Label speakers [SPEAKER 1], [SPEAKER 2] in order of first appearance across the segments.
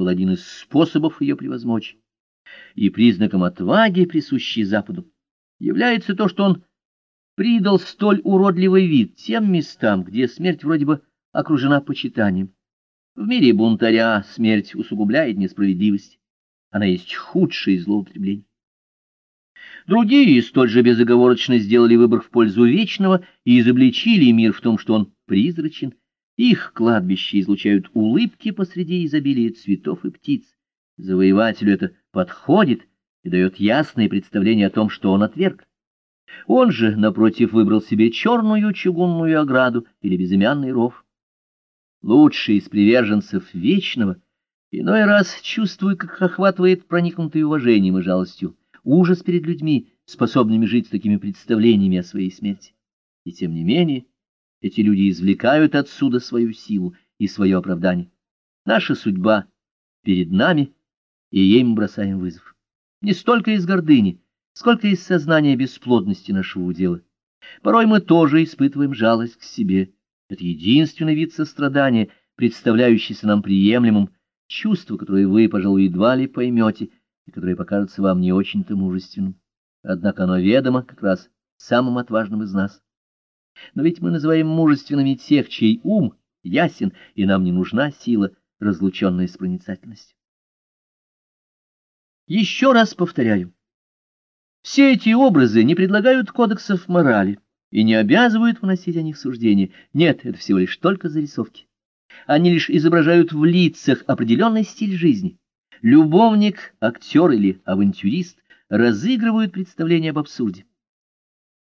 [SPEAKER 1] был один из способов ее превозмочь. И признаком отваги, присущей Западу, является то, что он придал столь уродливый вид тем местам, где смерть вроде бы окружена почитанием. В мире бунтаря смерть усугубляет несправедливость. Она есть худшее злоупотребление. Другие столь же безоговорочно сделали выбор в пользу вечного и изобличили мир в том, что он призрачен. Их кладбища излучают улыбки посреди изобилия цветов и птиц. Завоевателю это подходит и дает ясное представление о том, что он отверг. Он же, напротив, выбрал себе черную чугунную ограду или безымянный ров. Лучший из приверженцев вечного иной раз чувствует, как охватывает проникнутый уважением и жалостью ужас перед людьми, способными жить с такими представлениями о своей смерти. И тем не менее, эти люди извлекают отсюда свою силу и свое оправдание. Наша судьба перед нами, и ей мы бросаем вызов. Не столько из гордыни, сколько из сознания бесплодности нашего удела. Порой мы тоже испытываем жалость к себе. Это единственный вид сострадания, представляющийся нам приемлемым, чувство, которое вы, пожалуй, едва ли поймете, и которое покажется вам не очень-то мужественным. Однако оно ведомо как раз самым отважным из нас. Но ведь мы называем мужественными тех, чей ум ясен, и нам не нужна сила, разлученная с проницательностью. Еще раз повторяю. Все эти образы не предлагают кодексов морали и не обязывают вносить о них суждения. Нет, это всего лишь только зарисовки. Они лишь изображают в лицах определенный стиль жизни. Любовник, актер или авантюрист разыгрывают представление об абсурде.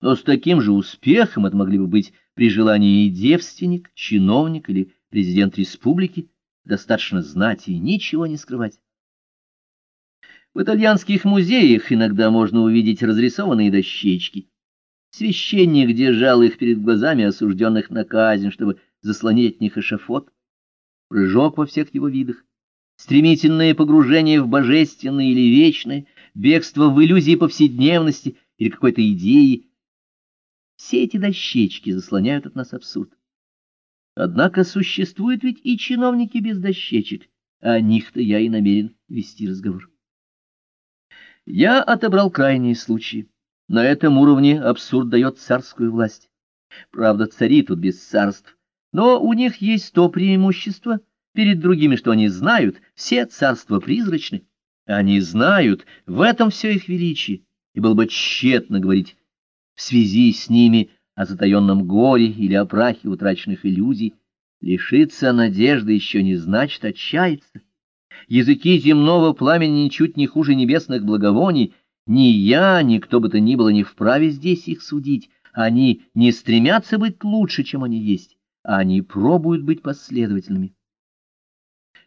[SPEAKER 1] Но с таким же успехом это могли бы быть при желании и девственник, чиновник или президент республики, достаточно знать и ничего не скрывать. В итальянских музеях иногда можно увидеть разрисованные дощечки. Священник держал их перед глазами осужденных на казнь, чтобы заслонить от них эшафот. Прыжок во всех его видах, стремительное погружение в божественное или вечное, бегство в иллюзии повседневности или какой-то идеи. Все эти дощечки заслоняют от нас абсурд. Однако существуют ведь и чиновники без дощечек, о них-то я и намерен вести разговор. Я отобрал крайние случаи. На этом уровне абсурд дает царскую власть. Правда, цари тут без царств, но у них есть то преимущество — перед другими, что они знают, все царства призрачны. Они знают, в этом все их величие, и было бы тщетно говорить в связи с ними о затаенном горе или о прахе утраченных иллюзий. Лишиться надежды еще не значит отчаяться. Языки земного пламени ничуть не хуже небесных благовоний. Ни я, ни кто бы то ни было не вправе здесь их судить. Они не стремятся быть лучше, чем они есть, они пробуют быть последовательными.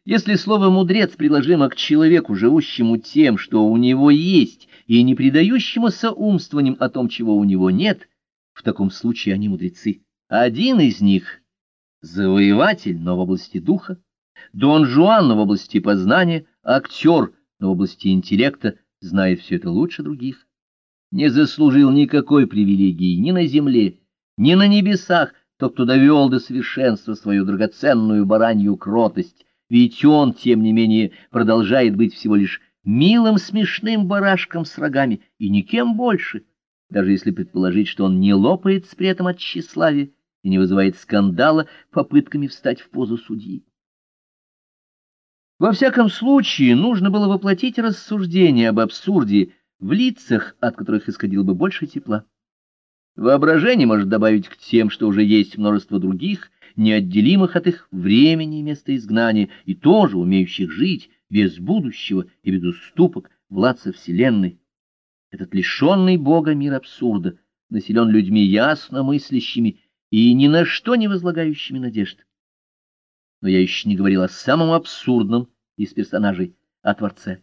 [SPEAKER 1] Если слово «мудрец» приложимо к человеку, живущему тем, что у него есть, и не предающемуся умствованием о том, чего у него нет, в таком случае они мудрецы. Один из них — завоеватель, но в области духа, Дон Жуан, но в области познания, актер, но в области интеллекта, знает все это лучше других. Не заслужил никакой привилегии ни на земле, ни на небесах тот, кто довел до совершенства свою драгоценную баранью кротость, ведь он, тем не менее, продолжает быть всего лишь милым смешным барашком с рогами и никем больше, даже если предположить, что он не лопается при этом от тщеславия и не вызывает скандала попытками встать в позу судьи. Во всяком случае, нужно было воплотить рассуждение об абсурде в лицах, от которых исходило бы больше тепла. Воображение может добавить к тем, что уже есть множество других, неотделимых от их времени и места изгнания, и тоже умеющих жить без будущего и без уступок владца Вселенной. Этот лишенный Бога мир абсурда населен людьми ясно мыслящими и ни на что не возлагающими надежд. Но я еще не говорил о самом абсурдном из персонажей, о Творце.